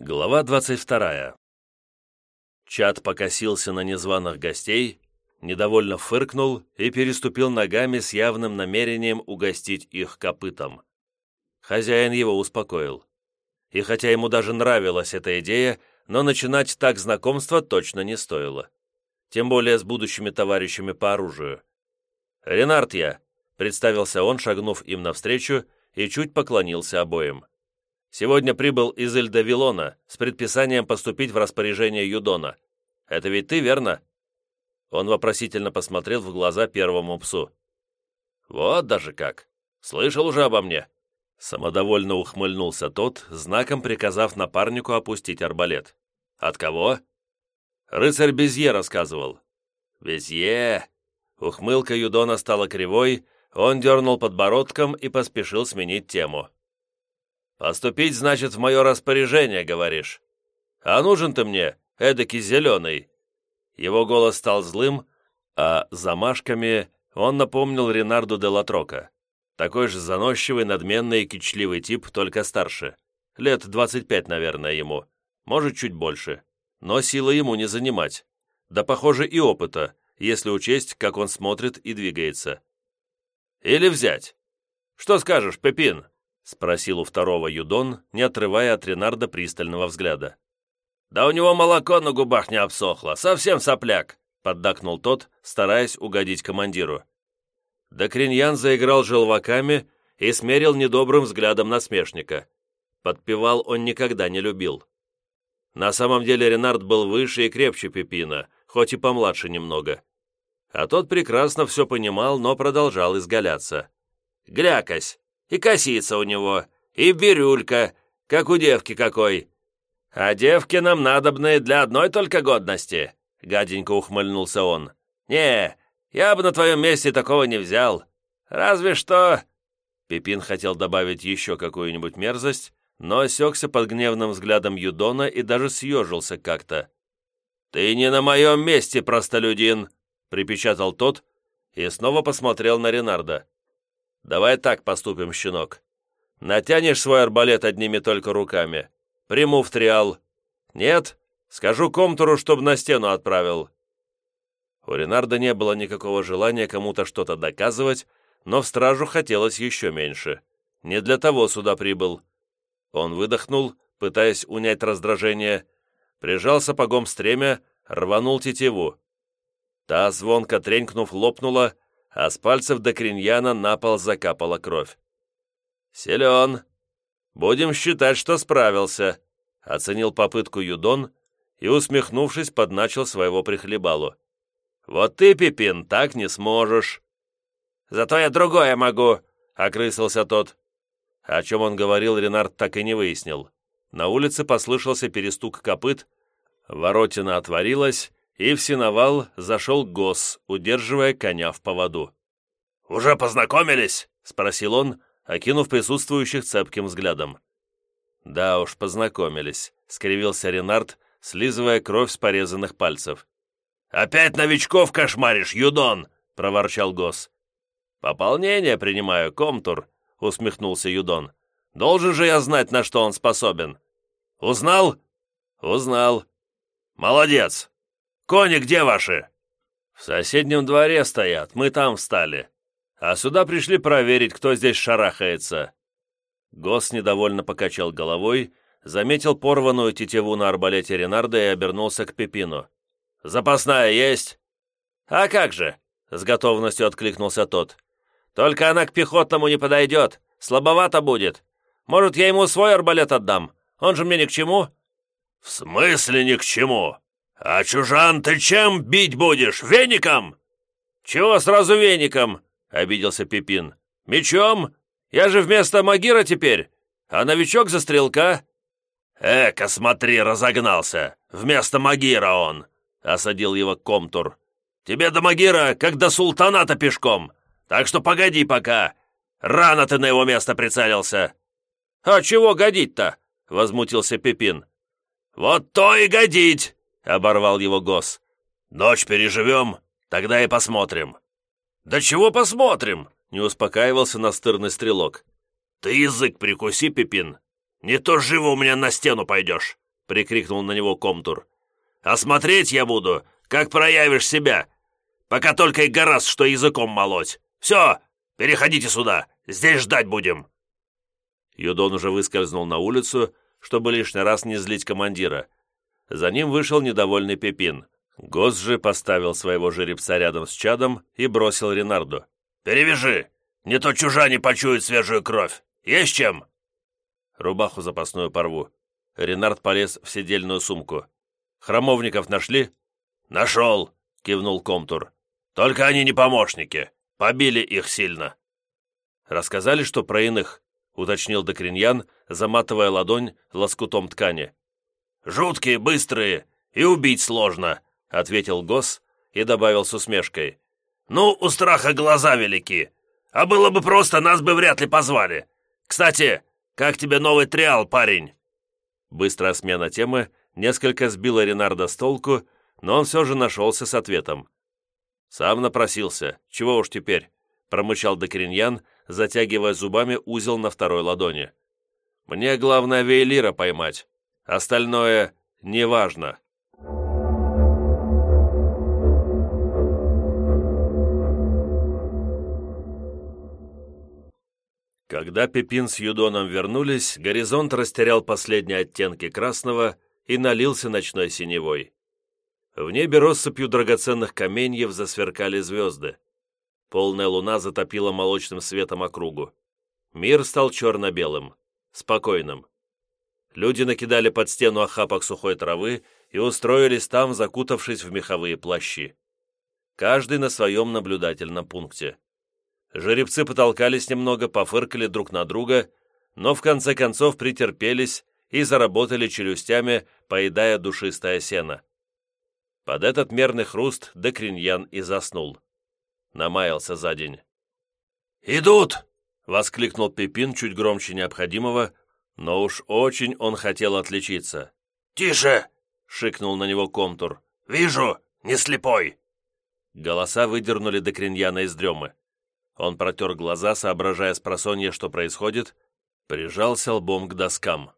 Глава 22. Чат покосился на незваных гостей, недовольно фыркнул и переступил ногами с явным намерением угостить их копытом. Хозяин его успокоил. И хотя ему даже нравилась эта идея, но начинать так знакомство точно не стоило. Тем более с будущими товарищами по оружию. «Ренард я», — представился он, шагнув им навстречу, и чуть поклонился обоим. Сегодня прибыл из Эльдавилона с предписанием поступить в распоряжение Юдона. Это ведь ты, верно?» Он вопросительно посмотрел в глаза первому псу. «Вот даже как! Слышал уже обо мне!» Самодовольно ухмыльнулся тот, знаком приказав напарнику опустить арбалет. «От кого?» «Рыцарь Безье рассказывал». «Безье!» Ухмылка Юдона стала кривой, он дернул подбородком и поспешил сменить тему. «Поступить, значит, в мое распоряжение, говоришь? А нужен ты мне, эдакий зеленый?» Его голос стал злым, а замашками он напомнил Ренарду де Латрока. Такой же заносчивый, надменный и кичливый тип, только старше. Лет 25, наверное, ему. Может, чуть больше. Но силы ему не занимать. Да, похоже, и опыта, если учесть, как он смотрит и двигается. Или взять. Что скажешь, Пепин? — спросил у второго Юдон, не отрывая от Ренарда пристального взгляда. «Да у него молоко на губах не обсохло, совсем сопляк!» — поддакнул тот, стараясь угодить командиру. Докриньян заиграл желваками и смерил недобрым взглядом насмешника. Подпевал он никогда не любил. На самом деле Ренард был выше и крепче Пепина, хоть и помладше немного. А тот прекрасно все понимал, но продолжал изгаляться. «Глякось! И косица у него, и бирюлька, как у девки какой. А девки нам надобны для одной только годности», — гаденько ухмыльнулся он. «Не, я бы на твоем месте такого не взял. Разве что...» Пипин хотел добавить еще какую-нибудь мерзость, но осекся под гневным взглядом Юдона и даже съежился как-то. «Ты не на моем месте, простолюдин!» — припечатал тот и снова посмотрел на Ренарда. Давай так поступим, щенок. Натянешь свой арбалет одними только руками. Приму в триал. Нет? Скажу комтуру, чтобы на стену отправил». У Ренарда не было никакого желания кому-то что-то доказывать, но в стражу хотелось еще меньше. Не для того сюда прибыл. Он выдохнул, пытаясь унять раздражение, прижал сапогом стремя, рванул тетиву. Та, звонко тренькнув, лопнула, а с пальцев до криньяна на пол закапала кровь. «Силен. Будем считать, что справился», — оценил попытку Юдон и, усмехнувшись, подначил своего прихлебалу. «Вот ты, Пипин, так не сможешь». «Зато я другое могу», — окрысился тот. О чем он говорил, Ренард так и не выяснил. На улице послышался перестук копыт, воротина отворилась, и в сеновал зашел Гос, удерживая коня в поводу. «Уже познакомились?» — спросил он, окинув присутствующих цепким взглядом. «Да уж, познакомились», — скривился Ренард, слизывая кровь с порезанных пальцев. «Опять новичков кошмаришь, Юдон!» — проворчал Гос. «Пополнение принимаю, Комтур», — усмехнулся Юдон. «Должен же я знать, на что он способен». «Узнал?» «Узнал». «Молодец! Кони где ваши?» «В соседнем дворе стоят, мы там встали. А сюда пришли проверить, кто здесь шарахается». Гос недовольно покачал головой, заметил порванную тетиву на арбалете Ренарда и обернулся к Пепину. «Запасная есть?» «А как же?» — с готовностью откликнулся тот. «Только она к пехотному не подойдет, слабовато будет. Может, я ему свой арбалет отдам? Он же мне ни к чему». «В смысле ни к чему?» «А чужан ты чем бить будешь? Веником?» «Чего сразу веником?» — обиделся Пипин. «Мечом? Я же вместо Магира теперь, а новичок за стрелка». «Эка, смотри, разогнался! Вместо Магира он!» — осадил его Комтур. «Тебе до Магира, как до султаната пешком, так что погоди пока. Рано ты на его место прицелился». «А чего годить-то?» — возмутился Пипин. «Вот то и годить!» Оборвал его Гос. «Ночь переживем, тогда и посмотрим». «Да чего посмотрим?» — не успокаивался настырный стрелок. «Ты язык прикуси, Пипин. Не то живо у меня на стену пойдешь. прикрикнул на него Комтур. «Осмотреть я буду, как проявишь себя, пока только и гораз, что языком молоть. Все, переходите сюда, здесь ждать будем». Юдон уже выскользнул на улицу, чтобы лишний раз не злить командира. За ним вышел недовольный Пепин. Гос же поставил своего жеребца рядом с чадом и бросил Ренарду. «Перевяжи! Не то чужане почуют свежую кровь! Есть чем?» Рубаху запасную порву. Ренард полез в седельную сумку. «Храмовников нашли?» «Нашел!» — кивнул Комтур. «Только они не помощники. Побили их сильно». «Рассказали, что про иных?» — уточнил Докриньян, заматывая ладонь лоскутом ткани. «Жуткие, быстрые, и убить сложно», — ответил Гос и добавил с усмешкой. «Ну, у страха глаза велики. А было бы просто, нас бы вряд ли позвали. Кстати, как тебе новый триал, парень?» Быстрая смена темы несколько сбила Ренарда с толку, но он все же нашелся с ответом. «Сам напросился. Чего уж теперь?» — промычал Докриньян, затягивая зубами узел на второй ладони. «Мне главное Вейлира поймать. Остальное неважно». Когда Пепин с Юдоном вернулись, горизонт растерял последние оттенки красного и налился ночной синевой. В небе россыпью драгоценных каменьев засверкали звезды. Полная луна затопила молочным светом округу. Мир стал черно-белым, спокойным. Люди накидали под стену охапок сухой травы и устроились там, закутавшись в меховые плащи. Каждый на своем наблюдательном пункте. Жеребцы потолкались немного, пофыркали друг на друга, но в конце концов претерпелись и заработали челюстями, поедая душистое сено. Под этот мерный хруст Декриньян и заснул. Намаялся за день. «Идут!» — воскликнул Пепин чуть громче необходимого, но уж очень он хотел отличиться. «Тише!» — шикнул на него Комтур. «Вижу! Не слепой!» Голоса выдернули Декриньяна из дремы. Он протер глаза, соображая с просонья, что происходит, прижался лбом к доскам.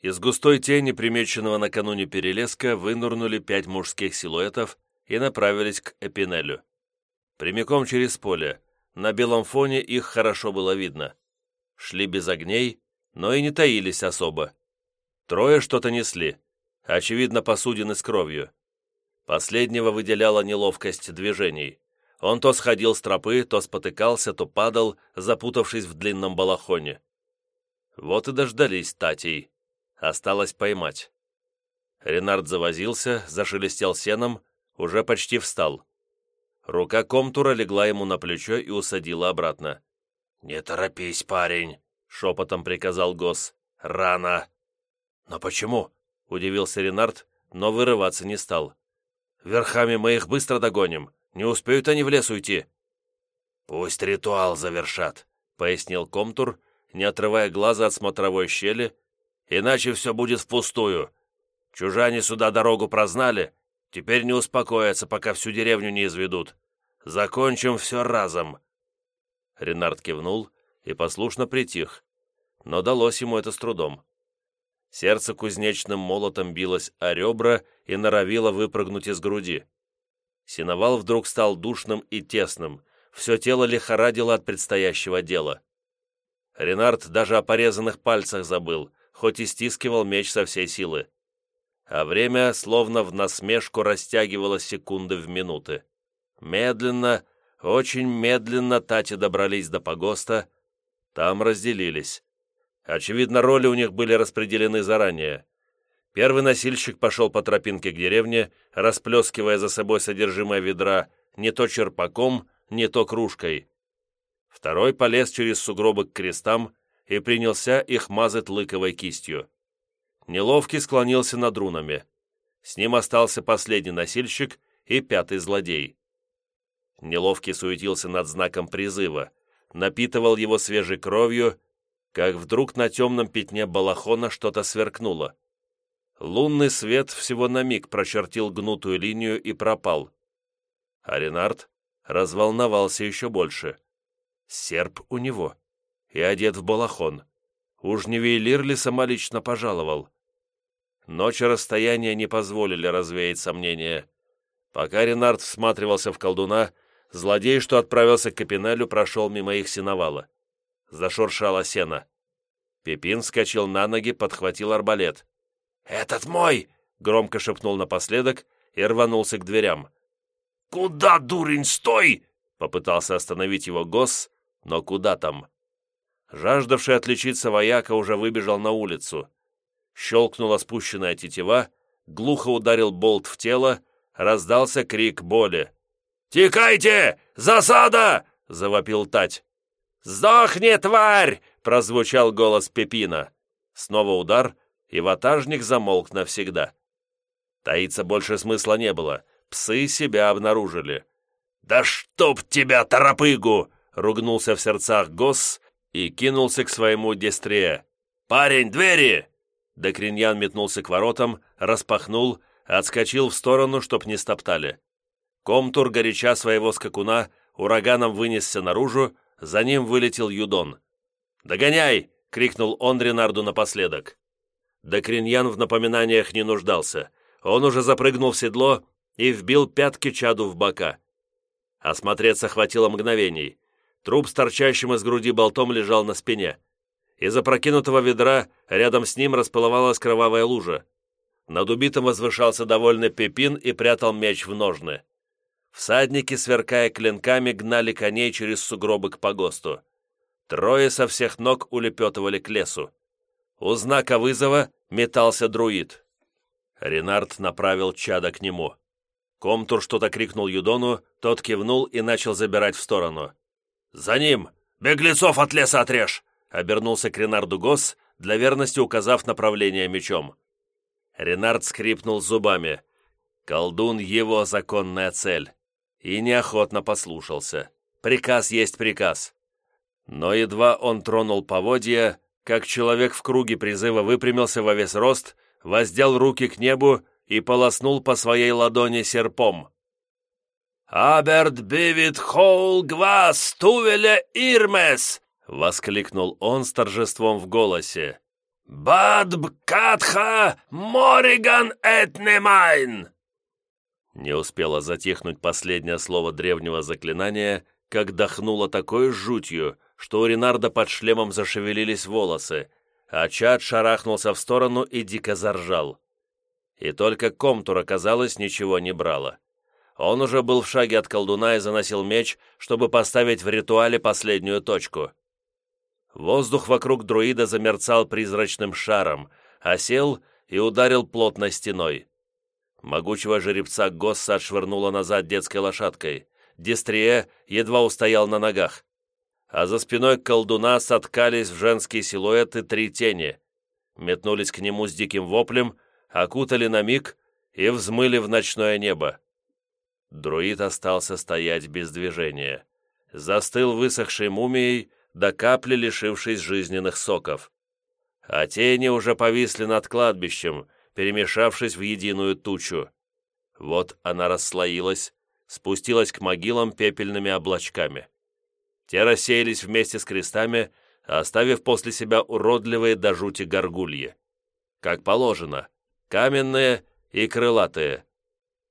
Из густой тени, примеченного накануне перелеска, вынурнули пять мужских силуэтов и направились к Эпинелю. Прямиком через поле, на белом фоне их хорошо было видно. Шли без огней, но и не таились особо. Трое что-то несли, очевидно, посудины с кровью. Последнего выделяла неловкость движений. Он то сходил с тропы, то спотыкался, то падал, запутавшись в длинном балахоне. Вот и дождались Татей. Осталось поймать. Ренард завозился, зашелестел сеном, уже почти встал. Рука Комтура легла ему на плечо и усадила обратно. «Не торопись, парень», — шепотом приказал Гос. «Рано». «Но почему?» — удивился Ренард, но вырываться не стал. «Верхами мы их быстро догоним. Не успеют они в лес уйти». «Пусть ритуал завершат», — пояснил Комтур, не отрывая глаза от смотровой щели, «иначе все будет впустую. Чужане сюда дорогу прознали, теперь не успокоятся, пока всю деревню не изведут. Закончим все разом». Ренард кивнул и послушно притих, но далось ему это с трудом. Сердце кузнечным молотом билось о ребра и норовило выпрыгнуть из груди. Синовал вдруг стал душным и тесным, все тело лихорадило от предстоящего дела. Ренард даже о порезанных пальцах забыл, хоть и стискивал меч со всей силы. А время словно в насмешку растягивало секунды в минуты. Медленно, очень медленно Тати добрались до погоста, там разделились. Очевидно, роли у них были распределены заранее. Первый носильщик пошел по тропинке к деревне, расплескивая за собой содержимое ведра не то черпаком, не то кружкой. Второй полез через сугробы к крестам и принялся их мазать лыковой кистью. Неловкий склонился над рунами. С ним остался последний носильщик и пятый злодей. Неловкий суетился над знаком призыва, напитывал его свежей кровью, как вдруг на темном пятне балахона что-то сверкнуло. Лунный свет всего на миг прочертил гнутую линию и пропал. А Ренард разволновался еще больше. Серп у него и одет в балахон. Уж не Вейлир ли самолично пожаловал? Ночь и расстояние не позволили развеять сомнения. Пока Ренард всматривался в колдуна, злодей, что отправился к Капинелю, прошел мимо их сеновала. Зашуршало сено. Пепин вскочил на ноги, подхватил арбалет. «Этот мой!» — громко шепнул напоследок и рванулся к дверям. «Куда, дурень, стой!» — попытался остановить его Гос, но куда там? Жаждавший отличиться вояка уже выбежал на улицу. Щелкнула спущенная тетива, глухо ударил болт в тело, раздался крик боли. «Текайте! Засада!» — завопил Тать. «Сдохни, тварь!» — прозвучал голос Пепина. Снова удар, и ватажник замолк навсегда. Таиться больше смысла не было. Псы себя обнаружили. «Да чтоб тебя, торопыгу!» — ругнулся в сердцах Госс и кинулся к своему дестрие. «Парень, двери!» Докриньян метнулся к воротам, распахнул, отскочил в сторону, чтоб не стоптали. Комтур, горяча своего скакуна, ураганом вынесся наружу, за ним вылетел Юдон. «Догоняй!» — крикнул он Ренарду напоследок. Докриньян в напоминаниях не нуждался. Он уже запрыгнул в седло и вбил пятки чаду в бока. Осмотреться хватило мгновений. Труп с торчащим из груди болтом лежал на спине. Из опрокинутого ведра рядом с ним расплывалась кровавая лужа. Над убитым возвышался довольный Пепин и прятал меч в ножны. Всадники, сверкая клинками, гнали коней через сугробы к погосту. Трое со всех ног улепетывали к лесу. У знака вызова метался друид. Ренард направил чада к нему. Комтур что-то крикнул Юдону, тот кивнул и начал забирать в сторону. «За ним! Беглецов от леса отрежь!» обернулся к Ренарду Гос, для верности указав направление мечом. Ренард скрипнул зубами. Колдун — его законная цель. И неохотно послушался. Приказ есть приказ. Но едва он тронул поводья, как человек в круге призыва выпрямился во весь рост, воздел руки к небу и полоснул по своей ладони серпом. «Аберт бивит хоул гвас тувеля ирмес!» — воскликнул он с торжеством в голосе. «Бадб катха мориган этнемайн!» Не успело затихнуть последнее слово древнего заклинания, как дохнуло такой жутью, что у Ренарда под шлемом зашевелились волосы, а Чад шарахнулся в сторону и дико заржал. И только Комтура, казалось, ничего не брало. Он уже был в шаге от колдуна и заносил меч, чтобы поставить в ритуале последнюю точку. Воздух вокруг друида замерцал призрачным шаром, осел и ударил плотной стеной. Могучего жеребца Госса отшвырнуло назад детской лошадкой. Дистрие едва устоял на ногах а за спиной колдуна соткались в женские силуэты три тени, метнулись к нему с диким воплем, окутали на миг и взмыли в ночное небо. Друид остался стоять без движения. Застыл высохшей мумией, до капли лишившись жизненных соков. А тени уже повисли над кладбищем, перемешавшись в единую тучу. Вот она расслоилась, спустилась к могилам пепельными облачками. Те рассеялись вместе с крестами, оставив после себя уродливые до жути горгульи. Как положено, каменные и крылатые.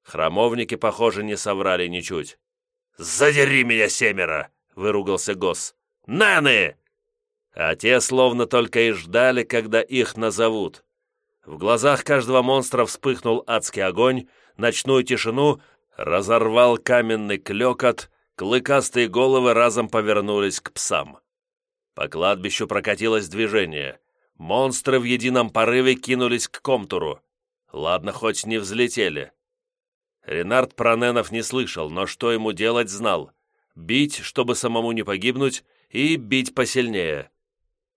Храмовники, похоже, не соврали ничуть. «Задери меня, семеро!» — выругался Гос. «Наны!» А те словно только и ждали, когда их назовут. В глазах каждого монстра вспыхнул адский огонь, ночную тишину разорвал каменный клекот, Клыкастые головы разом повернулись к псам. По кладбищу прокатилось движение. Монстры в едином порыве кинулись к комтуру. Ладно, хоть не взлетели. Ренард Проненов не слышал, но что ему делать знал. Бить, чтобы самому не погибнуть, и бить посильнее.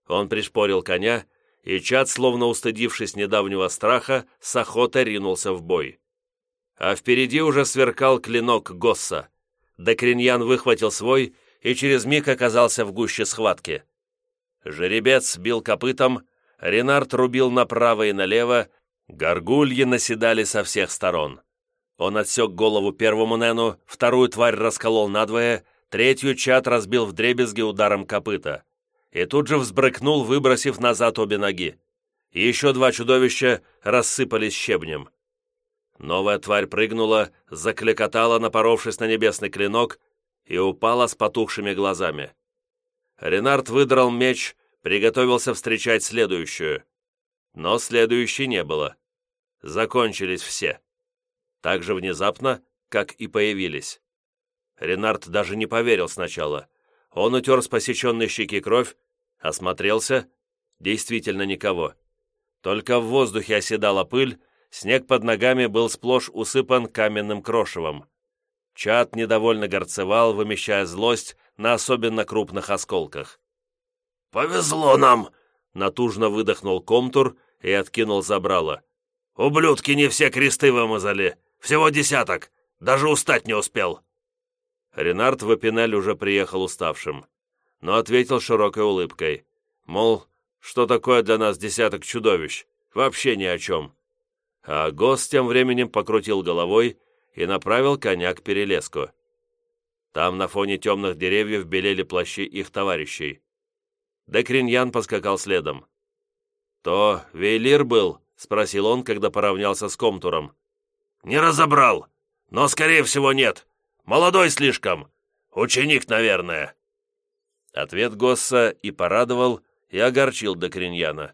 Он пришпорил коня, и чад, словно устыдившись недавнего страха, с охотой ринулся в бой. А впереди уже сверкал клинок Госса. Докриньян выхватил свой и через миг оказался в гуще схватки. Жеребец бил копытом, Ренард рубил направо и налево, горгульи наседали со всех сторон. Он отсек голову первому Нену, вторую тварь расколол надвое, третью чат разбил в дребезги ударом копыта. И тут же взбрыкнул, выбросив назад обе ноги. еще два чудовища рассыпались щебнем. Новая тварь прыгнула, закликотала, напоровшись на небесный клинок, и упала с потухшими глазами. Ренард выдрал меч, приготовился встречать следующую. Но следующей не было. Закончились все. Так же внезапно, как и появились. Ренард даже не поверил сначала. Он утер с посеченной щеки кровь, осмотрелся. Действительно никого. Только в воздухе оседала пыль, снег под ногами был сплошь усыпан каменным крошевом. Чад недовольно горцевал, вымещая злость на особенно крупных осколках. «Повезло нам!» — натужно выдохнул Комтур и откинул забрало. «Ублюдки не все кресты вымазали, всего десяток, даже устать не успел!» Ренард в Эпинель уже приехал уставшим, но ответил широкой улыбкой, мол, что такое для нас десяток чудовищ? Вообще ни о чем. А Гос тем временем покрутил головой и направил коня к перелеску. Там на фоне темных деревьев белели плащи их товарищей. Декриньян поскакал следом. «То Вейлир был?» — спросил он, когда поравнялся с Комтуром. «Не разобрал, но, скорее всего, нет. Молодой слишком. Ученик, наверное». Ответ Госса и порадовал, и огорчил Докриньяна.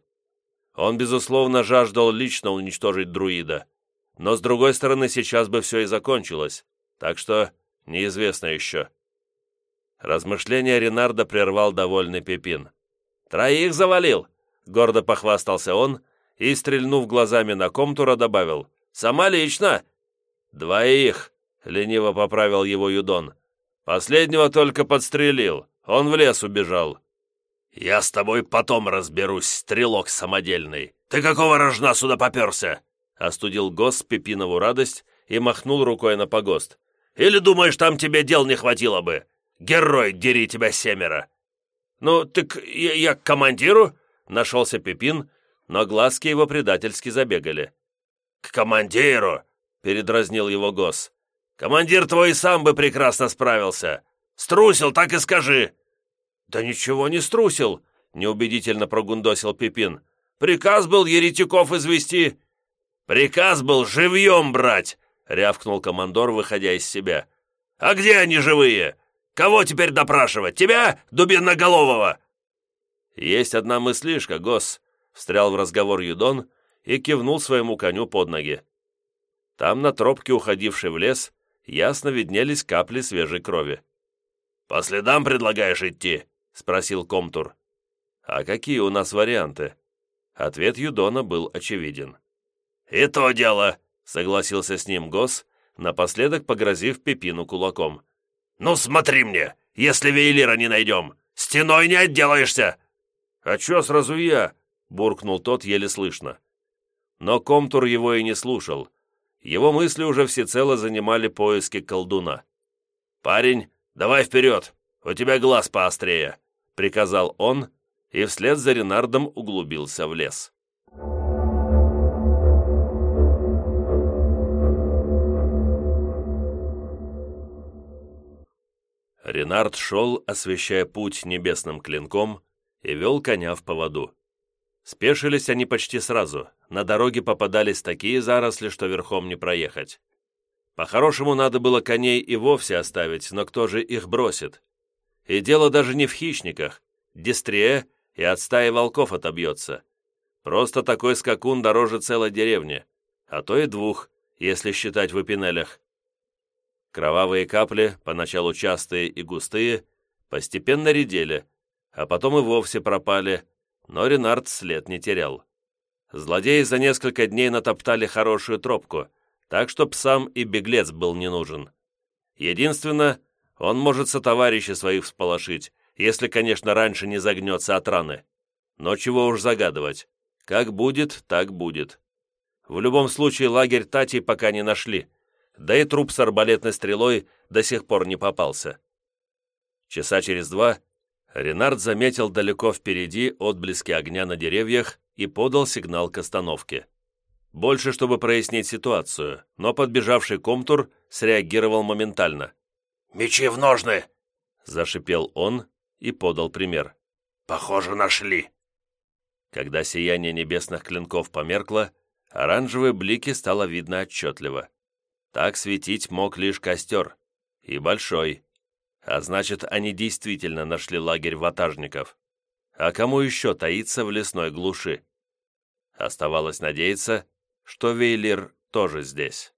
Он, безусловно, жаждал лично уничтожить друида, но, с другой стороны, сейчас бы все и закончилось, так что неизвестно еще. Размышления Ренарда прервал довольный Пепин. «Троих завалил!» — гордо похвастался он и, стрельнув глазами на Комтура, добавил. «Сама лично!» «Двоих!» — лениво поправил его Юдон. «Последнего только подстрелил, он в лес убежал». «Я с тобой потом разберусь, стрелок самодельный. Ты какого рожна сюда поперся?» Остудил Гос Пепинову радость и махнул рукой на погост. «Или думаешь, там тебе дел не хватило бы? Герой, дери тебя семеро!» «Ну, так я, я к командиру?» Нашелся Пепин, но глазки его предательски забегали. «К командиру!» — передразнил его Гос. «Командир твой сам бы прекрасно справился. Струсил, так и скажи!» «Да ничего не струсил», — неубедительно прогундосил Пипин. «Приказ был еретиков извести». «Приказ был живьем брать», — рявкнул командор, выходя из себя. «А где они живые? Кого теперь допрашивать? Тебя, дубиноголового?» «Есть одна мыслишка, Гос», — встрял в разговор Юдон и кивнул своему коню под ноги. Там, на тропке, уходившей в лес, ясно виднелись капли свежей крови. «По следам предлагаешь идти?» — спросил Комтур. «А какие у нас варианты?» Ответ Юдона был очевиден. «И то дело!» — согласился с ним Гос, напоследок погрозив Пепину кулаком. «Ну смотри мне, если Вейлира не найдем, стеной не отделаешься!» «А чё сразу я?» — буркнул тот еле слышно. Но Комтур его и не слушал. Его мысли уже всецело занимали поиски колдуна. «Парень, давай вперед, у тебя глаз поострее!» приказал он и вслед за Ренардом углубился в лес. Ренард шел, освещая путь небесным клинком, и вел коня в поводу. Спешились они почти сразу, на дороге попадались такие заросли, что верхом не проехать. По-хорошему, надо было коней и вовсе оставить, но кто же их бросит? И дело даже не в хищниках. Дистрие и от стаи волков отобьется. Просто такой скакун дороже целой деревни, а то и двух, если считать в эпинелях. Кровавые капли, поначалу частые и густые, постепенно редели, а потом и вовсе пропали, но Ренард след не терял. Злодеи за несколько дней натоптали хорошую тропку, так что псам и беглец был не нужен. Единственное, он может сотоварища своих всполошить, если, конечно, раньше не загнется от раны. Но чего уж загадывать. Как будет, так будет. В любом случае, лагерь Тати пока не нашли, да и труп с арбалетной стрелой до сих пор не попался. Часа через два Ренард заметил далеко впереди отблески огня на деревьях и подал сигнал к остановке. Больше, чтобы прояснить ситуацию, но подбежавший комтур среагировал моментально. «Мечи в ножны!» — зашипел он и подал пример. «Похоже, нашли». Когда сияние небесных клинков померкло, оранжевые блики стало видно отчетливо. Так светить мог лишь костер, и большой. А значит, они действительно нашли лагерь ватажников. А кому еще таиться в лесной глуши? Оставалось надеяться, что Вейлир тоже здесь.